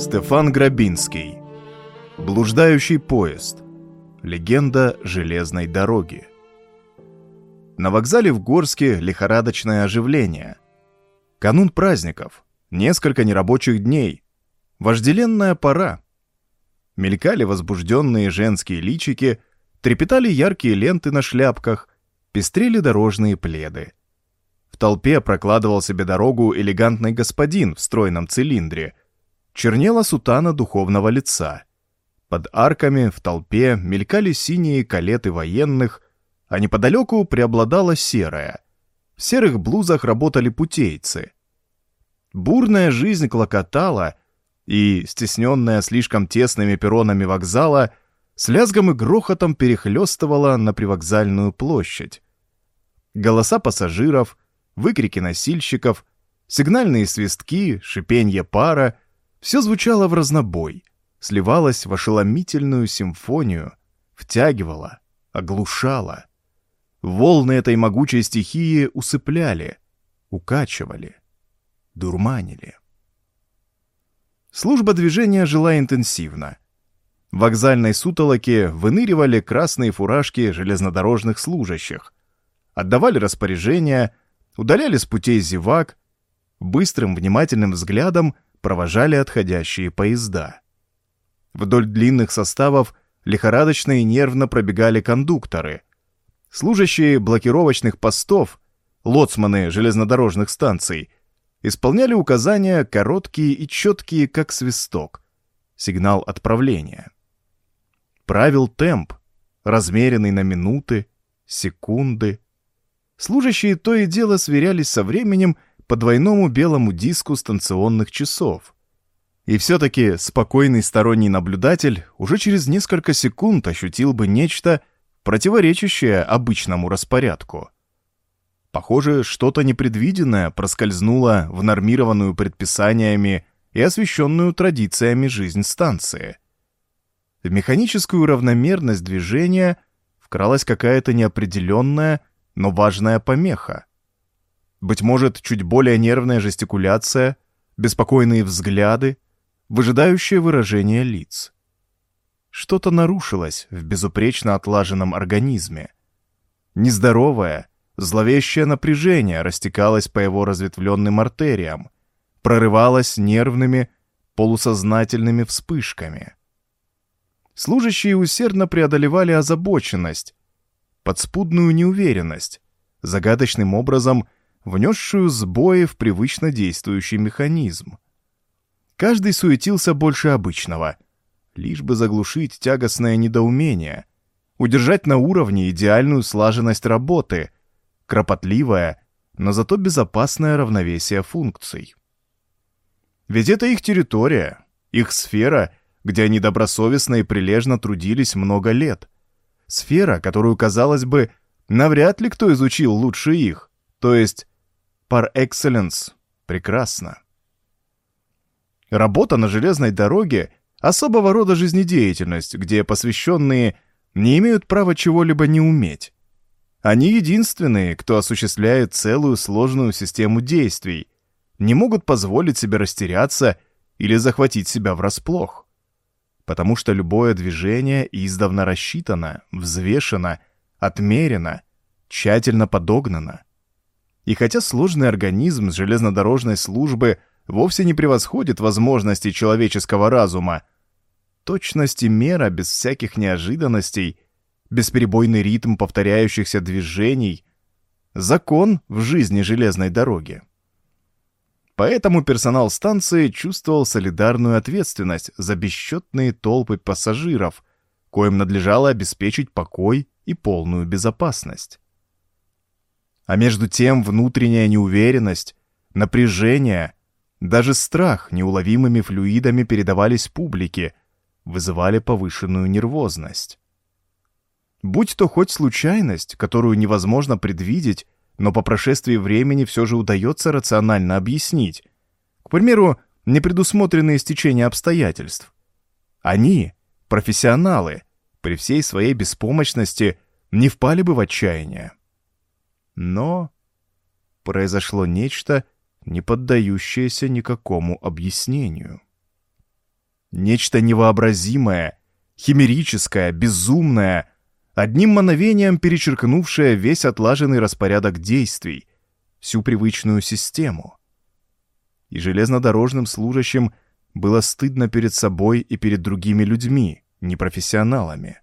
Стефан Грабинский. Блуждающий поезд. Легенда железной дороги. На вокзале в Горске лихорадочное оживление. Канун праздников. Несколько нерабочих дней. Вожделенная пора. Мелькали возбужденные женские личики, трепетали яркие ленты на шляпках, пестрели дорожные пледы. В толпе прокладывал себе дорогу элегантный господин в стройном цилиндре. Чернела сутана духовного лица. Под арками в толпе мелькали синие калеты военных, а неподалеку преобладала серая. В серых блузах работали путейцы. Бурная жизнь клокотала, и, стесненная слишком тесными перронами вокзала, с лязгом и грохотом перехлестывала на привокзальную площадь. Голоса пассажиров, выкрики носильщиков, сигнальные свистки, шипенье пара — все звучало в разнобой, сливалось в ошеломительную симфонию, втягивало, оглушало. Волны этой могучей стихии усыпляли, укачивали, дурманили. Служба движения жила интенсивно. В вокзальной сутолоке выныривали красные фуражки железнодорожных служащих, отдавали распоряжения, удаляли с путей зевак, быстрым внимательным взглядом провожали отходящие поезда. Вдоль длинных составов лихорадочно и нервно пробегали кондукторы. Служащие блокировочных постов, лоцманы железнодорожных станций, исполняли указания короткие и четкие, как свисток. Сигнал отправления. Правил темп, размеренный на минуты, секунды. Служащие то и дело сверялись со временем по двойному белому диску станционных часов. И все-таки спокойный сторонний наблюдатель уже через несколько секунд ощутил бы нечто, противоречащее обычному распорядку. Похоже, что-то непредвиденное проскользнуло в нормированную предписаниями и освещенную традициями жизнь станции. В механическую равномерность движения вкралась какая-то неопределенная, но важная помеха. Быть может, чуть более нервная жестикуляция, беспокойные взгляды, выжидающее выражение лиц. Что-то нарушилось в безупречно отлаженном организме. Нездоровое, Зловещее напряжение растекалось по его разветвленным артериям, прорывалось нервными, полусознательными вспышками. Служащие усердно преодолевали озабоченность, подспудную неуверенность, загадочным образом внесшую сбои в привычно действующий механизм. Каждый суетился больше обычного, лишь бы заглушить тягостное недоумение, удержать на уровне идеальную слаженность работы — кропотливое, но зато безопасное равновесие функций. Ведь это их территория, их сфера, где они добросовестно и прилежно трудились много лет. Сфера, которую, казалось бы, навряд ли кто изучил лучше их, то есть par excellence, прекрасно. Работа на железной дороге — особого рода жизнедеятельность, где посвященные не имеют права чего-либо не уметь. Они единственные, кто осуществляет целую сложную систему действий, не могут позволить себе растеряться или захватить себя врасплох. Потому что любое движение издавна рассчитано, взвешено, отмерено, тщательно подогнано. И хотя сложный организм железнодорожной службы вовсе не превосходит возможности человеческого разума, точность и мера без всяких неожиданностей – бесперебойный ритм повторяющихся движений — закон в жизни железной дороги. Поэтому персонал станции чувствовал солидарную ответственность за бесчетные толпы пассажиров, коим надлежало обеспечить покой и полную безопасность. А между тем внутренняя неуверенность, напряжение, даже страх неуловимыми флюидами передавались публике, вызывали повышенную нервозность. Будь то хоть случайность, которую невозможно предвидеть, но по прошествии времени все же удается рационально объяснить. К примеру, непредусмотренные стечения обстоятельств. Они, профессионалы, при всей своей беспомощности не впали бы в отчаяние. Но произошло нечто, не поддающееся никакому объяснению. Нечто невообразимое, химерическое, безумное, одним мановением перечеркнувшее весь отлаженный распорядок действий, всю привычную систему. И железнодорожным служащим было стыдно перед собой и перед другими людьми, непрофессионалами.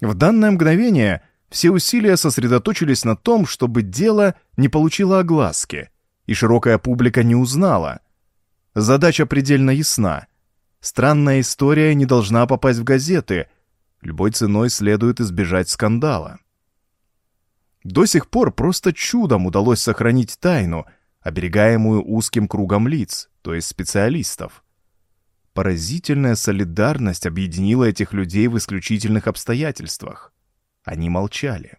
В данное мгновение все усилия сосредоточились на том, чтобы дело не получило огласки, и широкая публика не узнала. Задача предельно ясна. Странная история не должна попасть в газеты. Любой ценой следует избежать скандала. До сих пор просто чудом удалось сохранить тайну, оберегаемую узким кругом лиц, то есть специалистов. Поразительная солидарность объединила этих людей в исключительных обстоятельствах. Они молчали.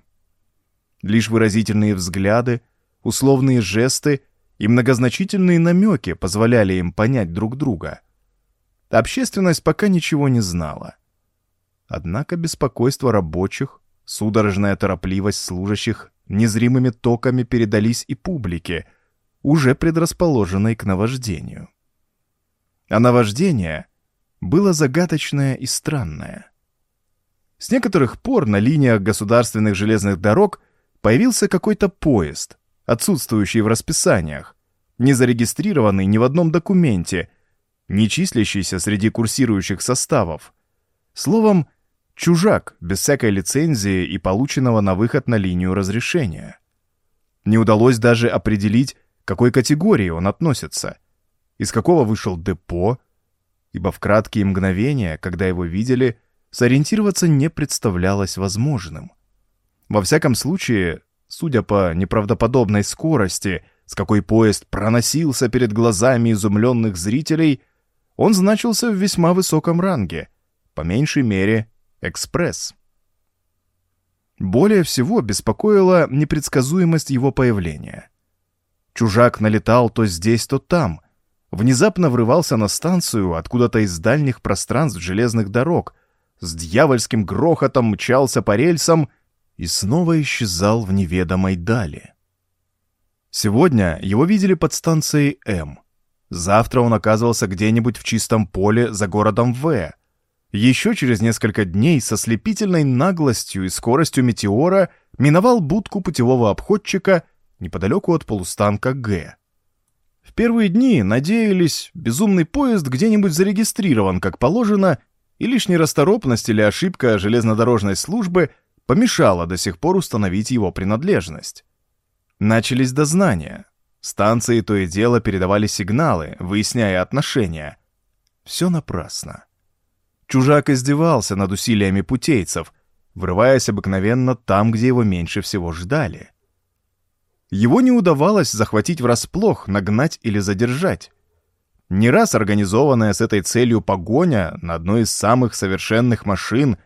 Лишь выразительные взгляды, условные жесты и многозначительные намеки позволяли им понять друг друга. Общественность пока ничего не знала. Однако беспокойство рабочих, судорожная торопливость служащих незримыми токами передались и публике, уже предрасположенной к наваждению. А наваждение было загадочное и странное. С некоторых пор на линиях государственных железных дорог появился какой-то поезд, отсутствующий в расписаниях, не зарегистрированный ни в одном документе, не числящийся среди курсирующих составов. Словом, чужак, без всякой лицензии и полученного на выход на линию разрешения. Не удалось даже определить, к какой категории он относится — из какого вышел депо, ибо в краткие мгновения, когда его видели, сориентироваться не представлялось возможным. Во всяком случае, судя по неправдоподобной скорости, с какой поезд проносился перед глазами изумленных зрителей, он значился в весьма высоком ранге, по меньшей мере экспресс. Более всего беспокоила непредсказуемость его появления. Чужак налетал то здесь, то там — внезапно врывался на станцию откуда-то из дальних пространств железных дорог, с дьявольским грохотом мчался по рельсам и снова исчезал в неведомой дали. Сегодня его видели под станцией М. Завтра он оказывался где-нибудь в чистом поле за городом В. Еще через несколько дней со слепительной наглостью и скоростью метеора миновал будку путевого обходчика неподалеку от полустанка Г. В первые дни надеялись, безумный поезд где-нибудь зарегистрирован как положено, и лишняя расторопность или ошибка железнодорожной службы помешала до сих пор установить его принадлежность. Начались дознания. Станции то и дело передавали сигналы, выясняя отношения. Все напрасно. Чужак издевался над усилиями путейцев, врываясь обыкновенно там, где его меньше всего ждали — его не удавалось захватить врасплох, нагнать или задержать. Не раз организованная с этой целью погоня на одной из самых совершенных машин,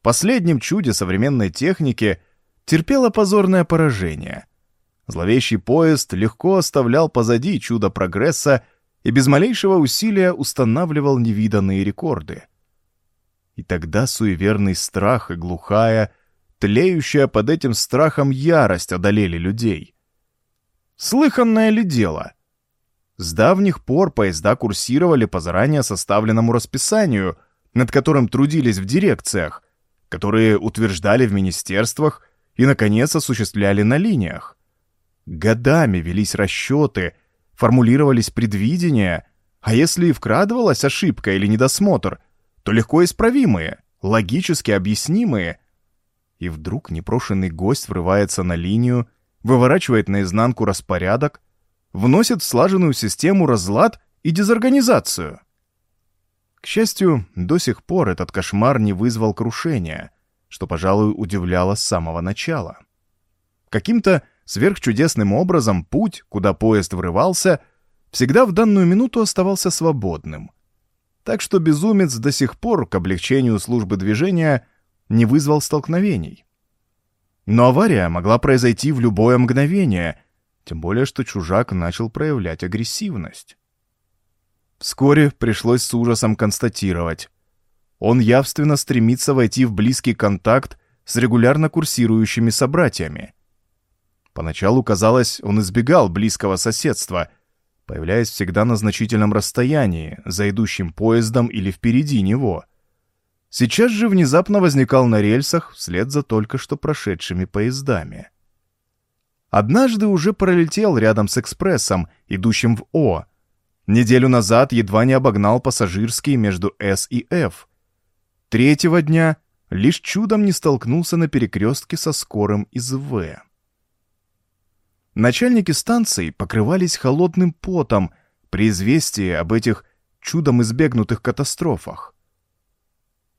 последнем чуде современной техники, терпела позорное поражение. Зловещий поезд легко оставлял позади чудо прогресса и без малейшего усилия устанавливал невиданные рекорды. И тогда суеверный страх и глухая, тлеющая под этим страхом ярость одолели людей. Слыханное ли дело? С давних пор поезда курсировали по заранее составленному расписанию, над которым трудились в дирекциях, которые утверждали в министерствах и, наконец, осуществляли на линиях. Годами велись расчеты, формулировались предвидения, а если и вкрадывалась ошибка или недосмотр, то легко исправимые, логически объяснимые. И вдруг непрошенный гость врывается на линию выворачивает наизнанку распорядок, вносит в слаженную систему разлад и дезорганизацию. К счастью, до сих пор этот кошмар не вызвал крушения, что, пожалуй, удивляло с самого начала. Каким-то сверхчудесным образом путь, куда поезд врывался, всегда в данную минуту оставался свободным. Так что безумец до сих пор к облегчению службы движения не вызвал столкновений. Но авария могла произойти в любое мгновение, тем более что чужак начал проявлять агрессивность. Вскоре пришлось с ужасом констатировать. Он явственно стремится войти в близкий контакт с регулярно курсирующими собратьями. Поначалу казалось, он избегал близкого соседства, появляясь всегда на значительном расстоянии, за идущим поездом или впереди него. Сейчас же внезапно возникал на рельсах вслед за только что прошедшими поездами. Однажды уже пролетел рядом с экспрессом, идущим в О. Неделю назад едва не обогнал пассажирский между С и Ф. Третьего дня лишь чудом не столкнулся на перекрестке со скорым из В. Начальники станций покрывались холодным потом при известии об этих чудом избегнутых катастрофах.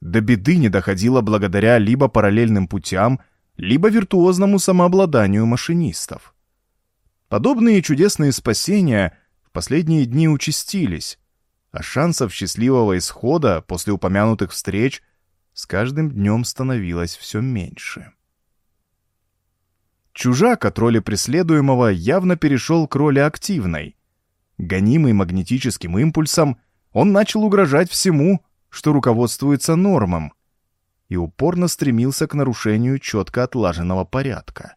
До беды не доходило благодаря либо параллельным путям, либо виртуозному самообладанию машинистов. Подобные чудесные спасения в последние дни участились, а шансов счастливого исхода после упомянутых встреч с каждым днем становилось все меньше. Чужак от роли преследуемого явно перешел к роли активной. Гонимый магнетическим импульсом, он начал угрожать всему, что руководствуется нормам, и упорно стремился к нарушению четко отлаженного порядка.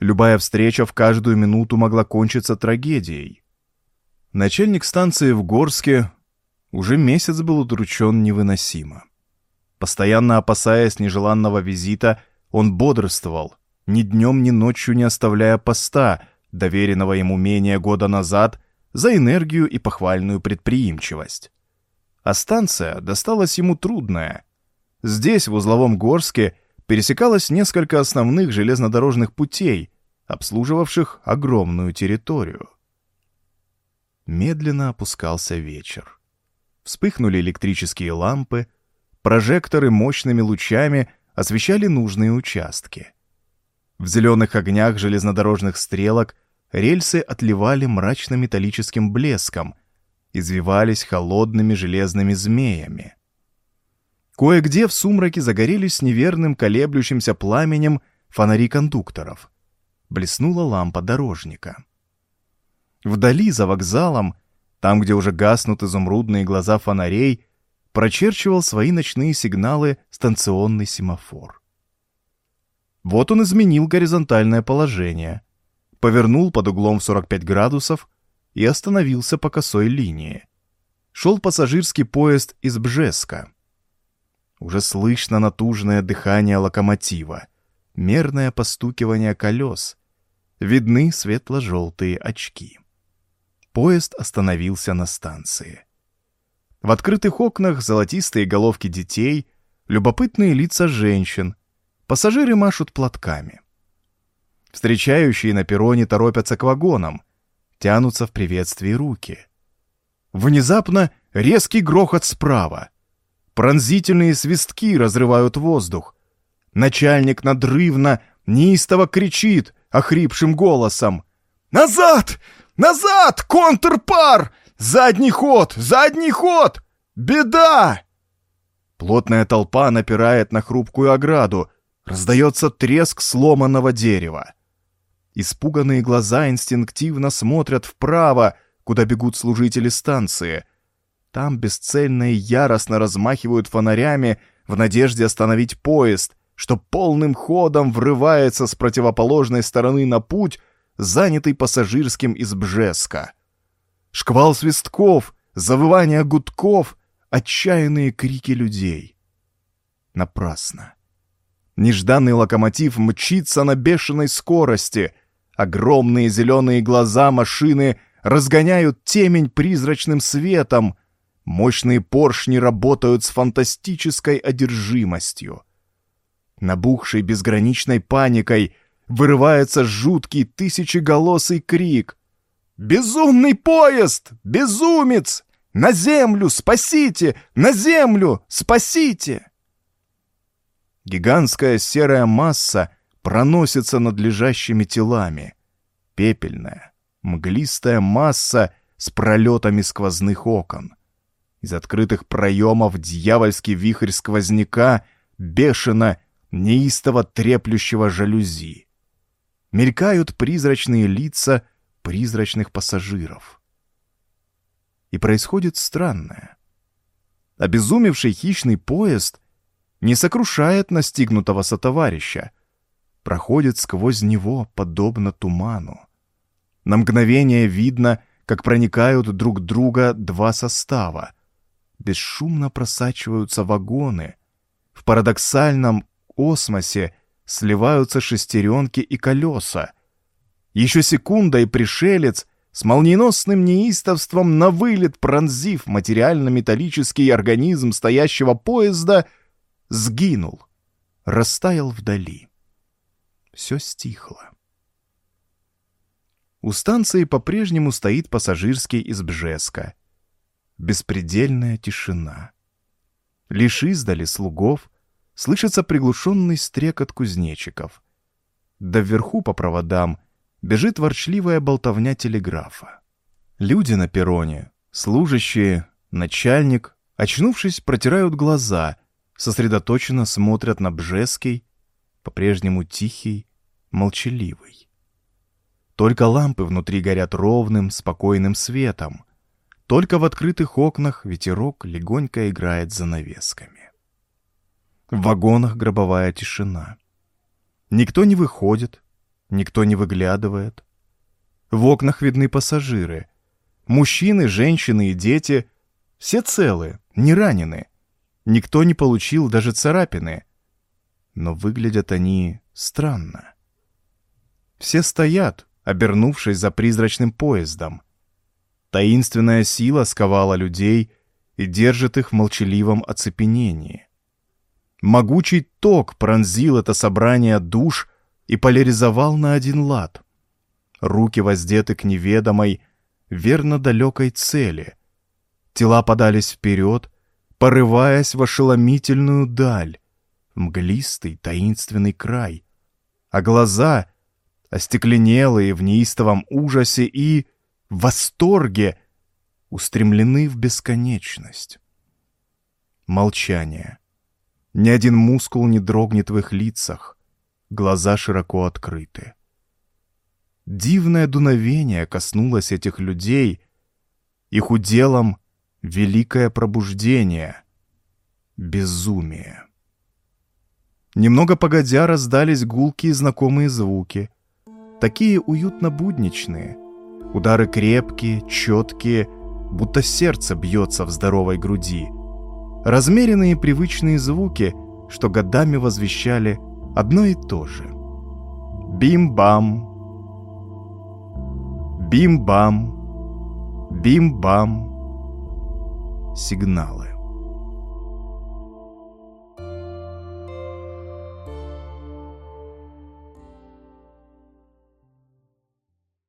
Любая встреча в каждую минуту могла кончиться трагедией. Начальник станции в Горске уже месяц был удручен невыносимо. Постоянно опасаясь нежеланного визита, он бодрствовал, ни днем, ни ночью не оставляя поста, доверенного ему менее года назад, за энергию и похвальную предприимчивость. А станция досталась ему трудная — Здесь, в узловом Горске, пересекалось несколько основных железнодорожных путей, обслуживавших огромную территорию. Медленно опускался вечер. Вспыхнули электрические лампы, прожекторы мощными лучами освещали нужные участки. В зеленых огнях железнодорожных стрелок рельсы отливали мрачно-металлическим блеском, извивались холодными железными змеями. Кое-где в сумраке загорелись неверным колеблющимся пламенем фонари кондукторов. Блеснула лампа дорожника. Вдали, за вокзалом, там, где уже гаснут изумрудные глаза фонарей, прочерчивал свои ночные сигналы станционный семафор. Вот он изменил горизонтальное положение, повернул под углом в 45 градусов и остановился по косой линии. Шел пассажирский поезд из Бжеска. Уже слышно натужное дыхание локомотива, мерное постукивание колес. Видны светло-желтые очки. Поезд остановился на станции. В открытых окнах золотистые головки детей, любопытные лица женщин. Пассажиры машут платками. Встречающие на перроне торопятся к вагонам, тянутся в приветствии руки. Внезапно резкий грохот справа — Пронзительные свистки разрывают воздух. Начальник надрывно, неистово кричит охрипшим голосом. «Назад! Назад! Контрпар! Задний ход! Задний ход! Беда!» Плотная толпа напирает на хрупкую ограду. Раздается треск сломанного дерева. Испуганные глаза инстинктивно смотрят вправо, куда бегут служители станции — там бесцельно и яростно размахивают фонарями в надежде остановить поезд, что полным ходом врывается с противоположной стороны на путь, занятый пассажирским из Бжеска. Шквал свистков, завывание гудков, отчаянные крики людей. Напрасно. Нежданный локомотив мчится на бешеной скорости. Огромные зеленые глаза машины разгоняют темень призрачным светом — Мощные поршни работают с фантастической одержимостью. Набухшей безграничной паникой вырывается жуткий тысячеголосый крик. «Безумный поезд! Безумец! На землю! Спасите! На землю! Спасите!» Гигантская серая масса проносится над лежащими телами. Пепельная, мглистая масса с пролетами сквозных окон. Из открытых проемов дьявольский вихрь сквозняка бешено, неистово треплющего жалюзи. Мелькают призрачные лица призрачных пассажиров. И происходит странное. Обезумевший хищный поезд не сокрушает настигнутого сотоварища, проходит сквозь него, подобно туману. На мгновение видно, как проникают друг друга два состава. Бесшумно просачиваются вагоны. В парадоксальном осмосе сливаются шестеренки и колеса. Еще секунда, и пришелец с молниеносным неистовством на вылет пронзив материально-металлический организм стоящего поезда, сгинул, растаял вдали. Все стихло. У станции по-прежнему стоит пассажирский из Бжеска. Беспредельная тишина. Лишь издали слугов слышится приглушенный стрекот кузнечиков. Да вверху по проводам бежит ворчливая болтовня телеграфа. Люди на перроне, служащие, начальник, очнувшись, протирают глаза, сосредоточенно смотрят на Бжеский, по-прежнему тихий, молчаливый. Только лампы внутри горят ровным, спокойным светом. Только в открытых окнах ветерок легонько играет занавесками. В вагонах гробовая тишина. Никто не выходит, никто не выглядывает. В окнах видны пассажиры. Мужчины, женщины и дети. Все целы, не ранены. Никто не получил даже царапины. Но выглядят они странно. Все стоят, обернувшись за призрачным поездом. Таинственная сила сковала людей и держит их в молчаливом оцепенении. Могучий ток пронзил это собрание душ и поляризовал на один лад. Руки воздеты к неведомой, верно далекой цели. Тела подались вперед, порываясь в ошеломительную даль, мглистый таинственный край, а глаза — остекленелые в неистовом ужасе и восторге, устремлены в бесконечность. Молчание. Ни один мускул не дрогнет в их лицах, глаза широко открыты. Дивное дуновение коснулось этих людей, их уделом великое пробуждение, безумие. Немного погодя раздались гулкие знакомые звуки — такие уютно будничные. Удары крепкие, четкие, будто сердце бьется в здоровой груди. Размеренные привычные звуки, что годами возвещали одно и то же. Бим-бам, бим-бам, бим-бам. Сигналы.